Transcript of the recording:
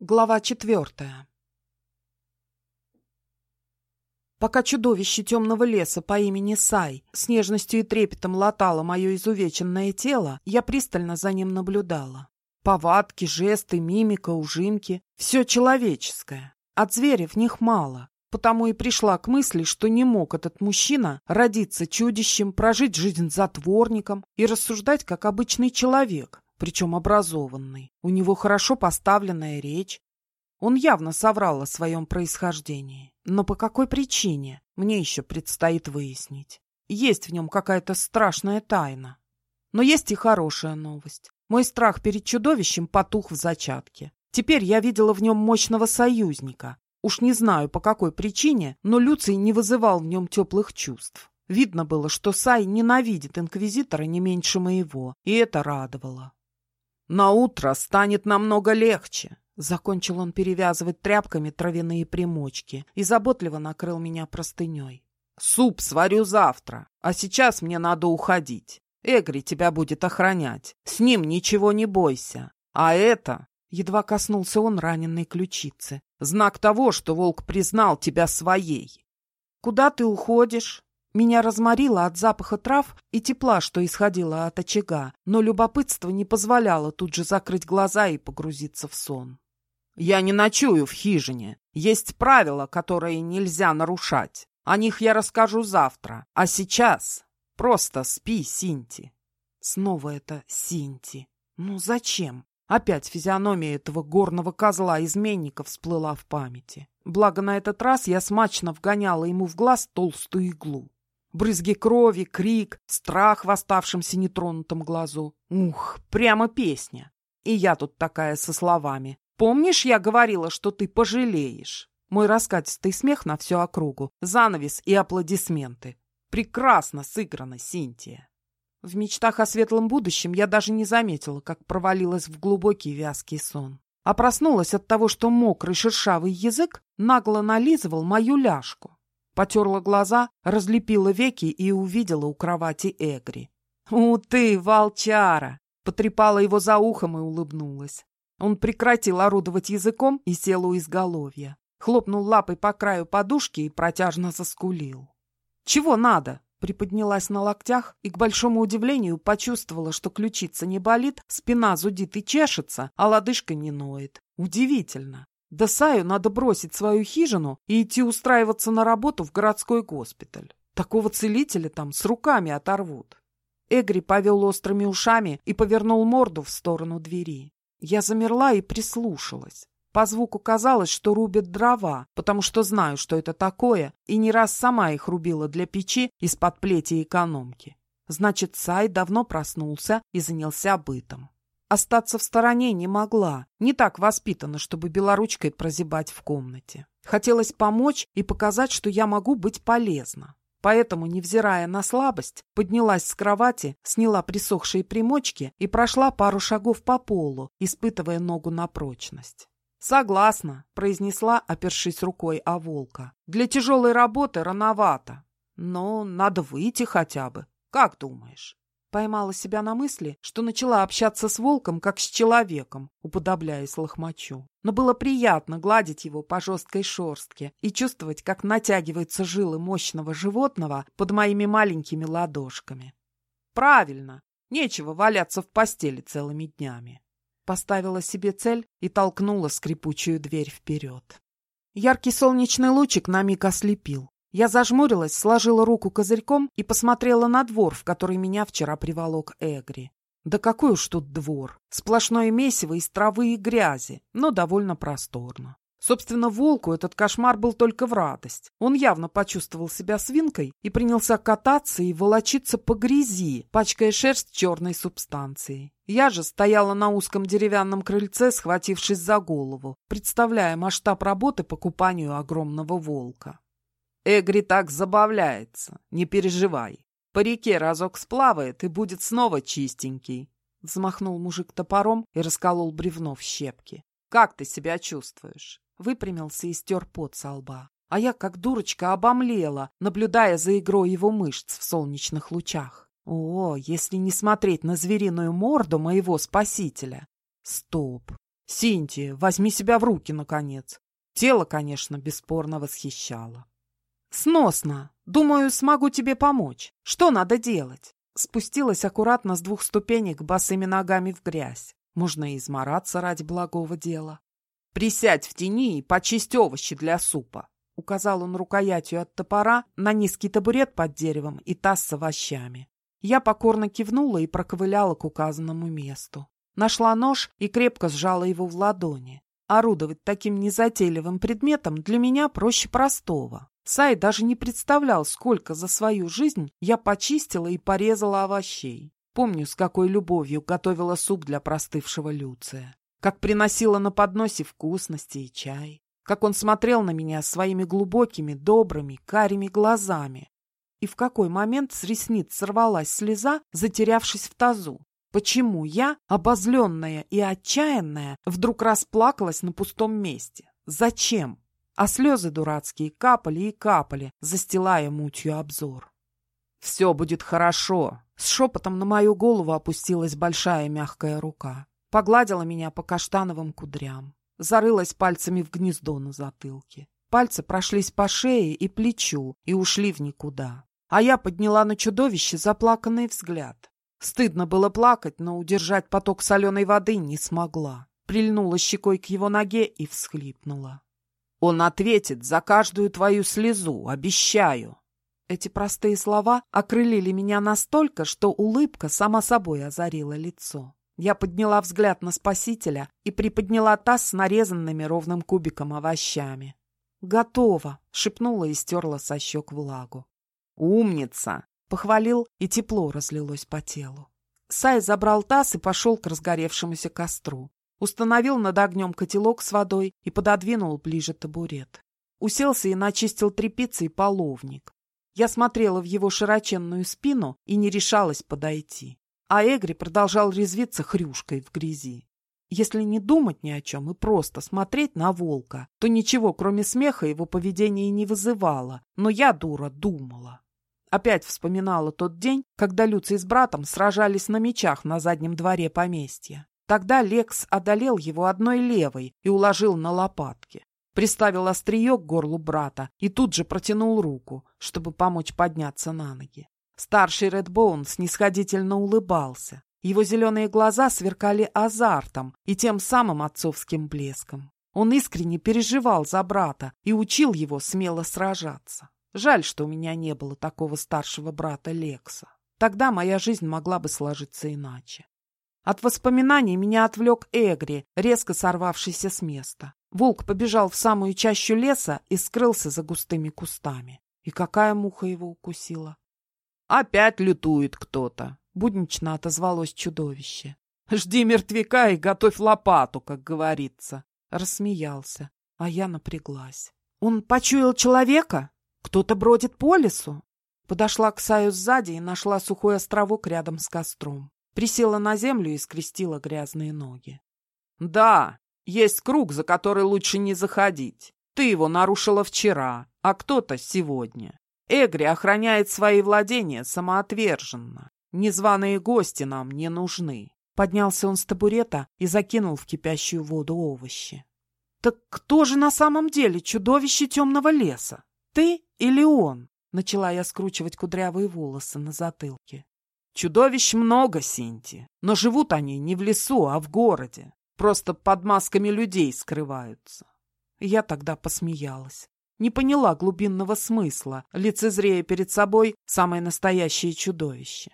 Глава четвертая Пока чудовище темного леса по имени Сай с нежностью и трепетом латало мое изувеченное тело, я пристально за ним наблюдала. Повадки, жесты, мимика, ужимки — все человеческое. От зверя в них мало, потому и пришла к мысли, что не мог этот мужчина родиться чудищем, прожить жизнь затворником и рассуждать как обычный человек, причем образованный. У него хорошо поставленная речь. Он явно соврал о своем происхождении. Но по какой причине, мне еще предстоит выяснить. Есть в нем какая-то страшная тайна. Но есть и хорошая новость. Мой страх перед чудовищем потух в зачатке. Теперь я видела в нем мощного союзника. Уж не знаю, по какой причине, но Люций не вызывал в нем теплых чувств. Видно было, что Сай ненавидит инквизитора не меньше моего, и это радовало. На утро станет намного легче. Закончил он перевязывать тряпками травяные примочки и заботливо накрыл меня простыней. Суп сварю завтра, а сейчас мне надо уходить. Эгри тебя будет охранять. С ним ничего не бойся. А это... Едва коснулся он раненой ключицы. Знак того, что волк признал тебя своей. «Куда ты уходишь?» Меня разморило от запаха трав и тепла, что исходило от очага, но любопытство не позволяло тут же закрыть глаза и погрузиться в сон. «Я не ночую в хижине. Есть правила, которые нельзя нарушать. О них я расскажу завтра. А сейчас просто спи, Синти». Снова это Синти. Ну зачем? Опять физиономия этого горного козла-изменника всплыла в памяти. Благо на этот раз я смачно вгоняла ему в глаз толстую иглу. Брызги крови, крик, страх в оставшемся нетронутом глазу. Ух, прямо песня. И я тут такая со словами. «Помнишь, я говорила, что ты пожалеешь?» Мой раскатистый смех на всю округу, занавес и аплодисменты. Прекрасно сыграно, Синтия. В мечтах о светлом будущем я даже не заметила, как провалилась в глубокий вязкий сон. А проснулась от того, что мокрый шершавый язык нагло нализывал мою ляжку. Потерла глаза, разлепила веки и увидела у кровати Эгри. «У ты, волчара!» Потрепала его за ухом и улыбнулась. Он прекратил орудовать языком и сел у изголовья. Хлопнул лапой по краю подушки и протяжно заскулил. «Чего надо?» Приподнялась на локтях и, к большому удивлению, почувствовала, что ключица не болит, спина зудит и чешется, а лодыжка не ноет. Удивительно. Да Саю надо бросить свою хижину и идти устраиваться на работу в городской госпиталь. Такого целителя там с руками оторвут. Эгри повел острыми ушами и повернул морду в сторону двери. Я замерла и прислушалась. По звуку казалось, что рубят дрова, потому что знаю, что это такое, и не раз сама их рубила для печи из-под плети экономки. Значит, Сай давно проснулся и занялся бытом. Остаться в стороне не могла. Не так воспитана, чтобы белоручкой прозябать в комнате. Хотелось помочь и показать, что я могу быть полезна. Поэтому, невзирая на слабость, поднялась с кровати, сняла присохшие примочки и прошла пару шагов по полу, испытывая ногу на прочность. «Согласна», — произнесла, опершись рукой о волка. «Для тяжелой работы рановато. Но надо выйти хотя бы. Как думаешь?» Поймала себя на мысли, что начала общаться с волком, как с человеком, уподобляясь лохмачу. Но было приятно гладить его по жесткой шорстке и чувствовать, как натягиваются жилы мощного животного под моими маленькими ладошками. Правильно, нечего валяться в постели целыми днями. Поставила себе цель и толкнула скрипучую дверь вперед. Яркий солнечный лучик на миг ослепил. Я зажмурилась, сложила руку козырьком и посмотрела на двор, в который меня вчера приволок Эгри. Да какой уж тут двор! Сплошное месиво из травы и грязи, но довольно просторно. Собственно, волку этот кошмар был только в радость. Он явно почувствовал себя свинкой и принялся кататься и волочиться по грязи, пачкая шерсть черной субстанцией. Я же стояла на узком деревянном крыльце, схватившись за голову, представляя масштаб работы по купанию огромного волка. Эгри так забавляется, не переживай. По реке разок сплавает и будет снова чистенький. Взмахнул мужик топором и расколол бревно в щепки. Как ты себя чувствуешь? Выпрямился и стер пот со лба. А я, как дурочка, обомлела, наблюдая за игрой его мышц в солнечных лучах. О, если не смотреть на звериную морду моего спасителя. Стоп. Синтия, возьми себя в руки, наконец. Тело, конечно, бесспорно восхищало. Сносно. Думаю, смогу тебе помочь. Что надо делать? Спустилась аккуратно с двух ступенек босыми ногами в грязь. Можно и измораться ради благого дела. Присядь в тени и почисть овощи для супа. Указал он рукоятью от топора на низкий табурет под деревом и таз с овощами. Я покорно кивнула и проковыляла к указанному месту. Нашла нож и крепко сжала его в ладони. Орудовать таким незатейливым предметом для меня проще простого. Сай даже не представлял, сколько за свою жизнь я почистила и порезала овощей. Помню, с какой любовью готовила суп для простывшего Люция. Как приносила на подносе вкусности и чай. Как он смотрел на меня своими глубокими, добрыми, карими глазами. И в какой момент с ресниц сорвалась слеза, затерявшись в тазу. Почему я, обозленная и отчаянная, вдруг расплакалась на пустом месте? Зачем? А слезы дурацкие капали и капали, застилая мутью обзор. «Все будет хорошо!» С шепотом на мою голову опустилась большая мягкая рука. Погладила меня по каштановым кудрям. Зарылась пальцами в гнездо на затылке. Пальцы прошлись по шее и плечу и ушли в никуда. А я подняла на чудовище заплаканный взгляд. Стыдно было плакать, но удержать поток соленой воды не смогла. Прильнула щекой к его ноге и всхлипнула. «Он ответит за каждую твою слезу, обещаю!» Эти простые слова окрылили меня настолько, что улыбка сама собой озарила лицо. Я подняла взгляд на спасителя и приподняла таз с нарезанными ровным кубиком овощами. «Готово!» — шепнула и стерла со щек влагу. «Умница!» Похвалил, и тепло разлилось по телу. Сай забрал таз и пошел к разгоревшемуся костру. Установил над огнем котелок с водой и пододвинул ближе табурет. Уселся и начистил тряпицы и половник. Я смотрела в его широченную спину и не решалась подойти. А Эгри продолжал резвиться хрюшкой в грязи. Если не думать ни о чем и просто смотреть на волка, то ничего, кроме смеха, его поведение не вызывало. Но я, дура, думала. Опять вспоминала тот день, когда Люций с братом сражались на мечах на заднем дворе поместья. Тогда Лекс одолел его одной левой и уложил на лопатки. Приставил острие к горлу брата и тут же протянул руку, чтобы помочь подняться на ноги. Старший Редбоун снисходительно улыбался. Его зеленые глаза сверкали азартом и тем самым отцовским блеском. Он искренне переживал за брата и учил его смело сражаться. Жаль, что у меня не было такого старшего брата Лекса. Тогда моя жизнь могла бы сложиться иначе. От воспоминаний меня отвлек Эгри, резко сорвавшийся с места. Волк побежал в самую чащу леса и скрылся за густыми кустами. И какая муха его укусила? «Опять лютует кто-то», — буднично отозвалось чудовище. «Жди мертвяка и готовь лопату, как говорится», — рассмеялся, а я напряглась. «Он почуял человека?» Кто-то бродит по лесу. Подошла к Саю сзади и нашла сухой островок рядом с костром. Присела на землю и скрестила грязные ноги. «Да, есть круг, за который лучше не заходить. Ты его нарушила вчера, а кто-то сегодня. Эгри охраняет свои владения самоотверженно. Незваные гости нам не нужны». Поднялся он с табурета и закинул в кипящую воду овощи. «Так кто же на самом деле чудовище темного леса?» «Ты или он?» — начала я скручивать кудрявые волосы на затылке. «Чудовищ много, Синти, но живут они не в лесу, а в городе. Просто под масками людей скрываются». Я тогда посмеялась. Не поняла глубинного смысла, лицезрея перед собой самое настоящее чудовище.